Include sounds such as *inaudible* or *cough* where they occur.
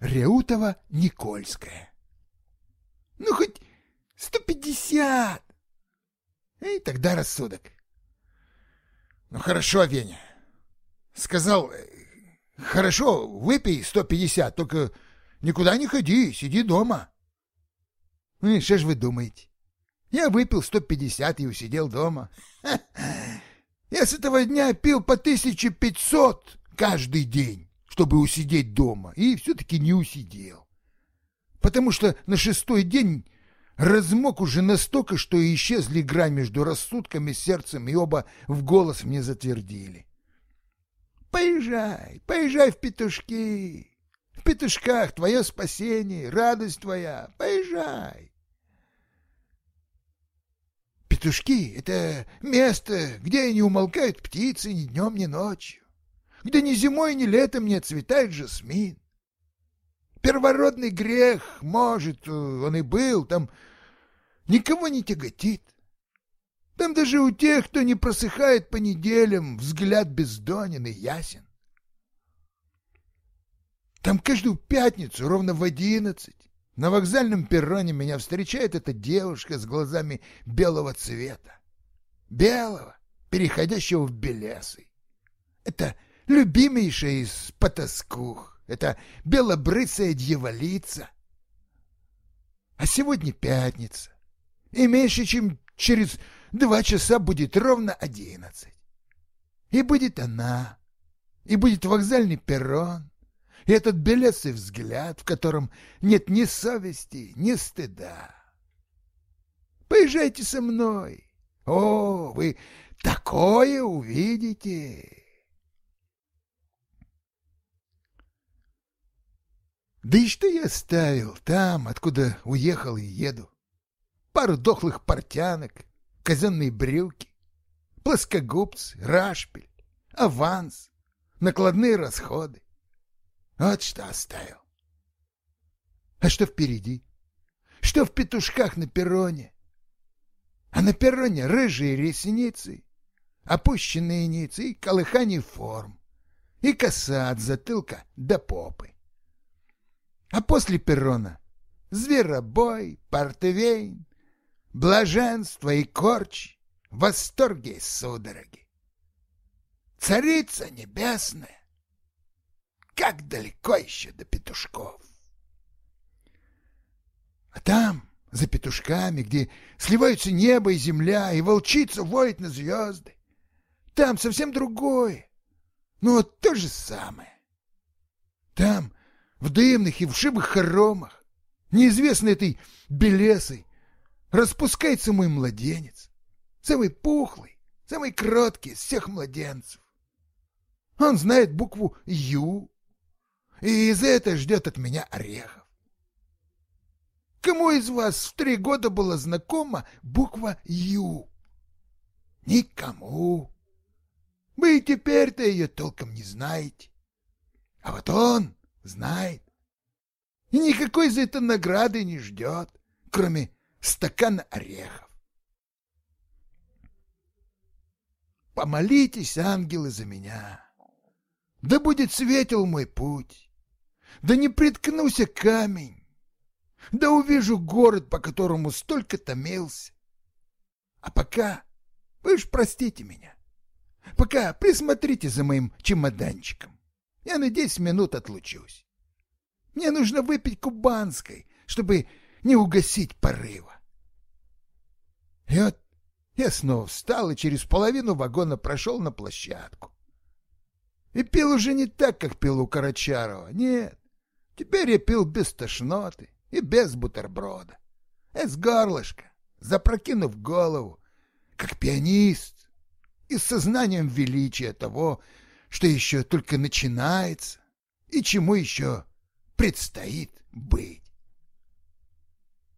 Реутова-Никольская. Ну, хоть сто пятьдесят. И тогда рассудок. Ну, хорошо, Веня. Сказал, э, хорошо, выпей сто пятьдесят, только никуда не ходи, сиди дома. Ну и что ж вы думаете? Я выпил сто пятьдесят и усидел дома. *laughs* Я с этого дня пил по тысяче пятьсот каждый день, чтобы усидеть дома, и все-таки не усидел. Потому что на шестой день размок уже настолько, что исчезли грань между рассудком и сердцем, и оба в голос мне затвердили. Поезжай, поезжай в петушки. В петушках твое спасение, радость твоя. Поезжай. Петушки — это место, где не умолкают птицы ни днем, ни ночью, где ни зимой, ни летом не отцветает жасмин. Первородный грех, может, он и был, там никого не тяготит. Там даже у тех, кто не просыхает по неделям, взгляд бездонен и ясен. Там каждую пятницу ровно в одиннадцать на вокзальном перроне меня встречает эта девушка с глазами белого цвета. Белого, переходящего в белесый. Это любимейшая из потаскух. Это белобрысая дьяволица. А сегодня пятница. И меньше, чем через два часа будет ровно одиннадцать. И будет она, и будет вокзальный перрон, и этот белесый взгляд, в котором нет ни совести, ни стыда. Поезжайте со мной. О, вы такое увидите. Да и что я оставил там, откуда уехал и еду? Пару дохлых портянок, казенные брюки, плоскогубцы, рашпиль, аванс, накладные расходы. Вот что оставил. А что впереди? Что в петушках на перроне? А на перроне рыжие ресницы, опущенные ницы и колыхание форм, и коса от затылка до попы. А после перрона зверобой, портвейн, блаженство и корч, восторги и судороги. Царица небесная, как далеко еще до петушков. А там, за петушками, где сливаются небо и земля, и волчица воет на звезды, там совсем другое, но то же самое. В дымных и вшивых хоромах, неизвестно этой белесой, распускается мой младенец, самый пухлый, самый кроткий из всех младенцев. Он знает букву «Ю», и из этого ждет от меня орехов. Кому из вас в три года была знакома буква «Ю»? Никому. Вы теперь-то ее толком не знаете. А вот он знает. И никакой за это награды не ждет, кроме стакана орехов. Помолитесь, ангелы, за меня. Да будет светел мой путь. Да не приткнулся камень. Да увижу город, по которому столько томился. А пока вы уж простите меня. Пока присмотрите за моим чемоданчиком. Я на десять минут отлучусь. Мне нужно выпить кубанской, чтобы не угасить порыва. И вот я снова встал и через половину вагона прошел на площадку. И пил уже не так, как пил у Карачарова. Нет, теперь я пил без тошноты и без бутерброда. С горлышка, запрокинув голову, как пианист, и с сознанием величия того, что еще только начинается и чему еще предстоит быть.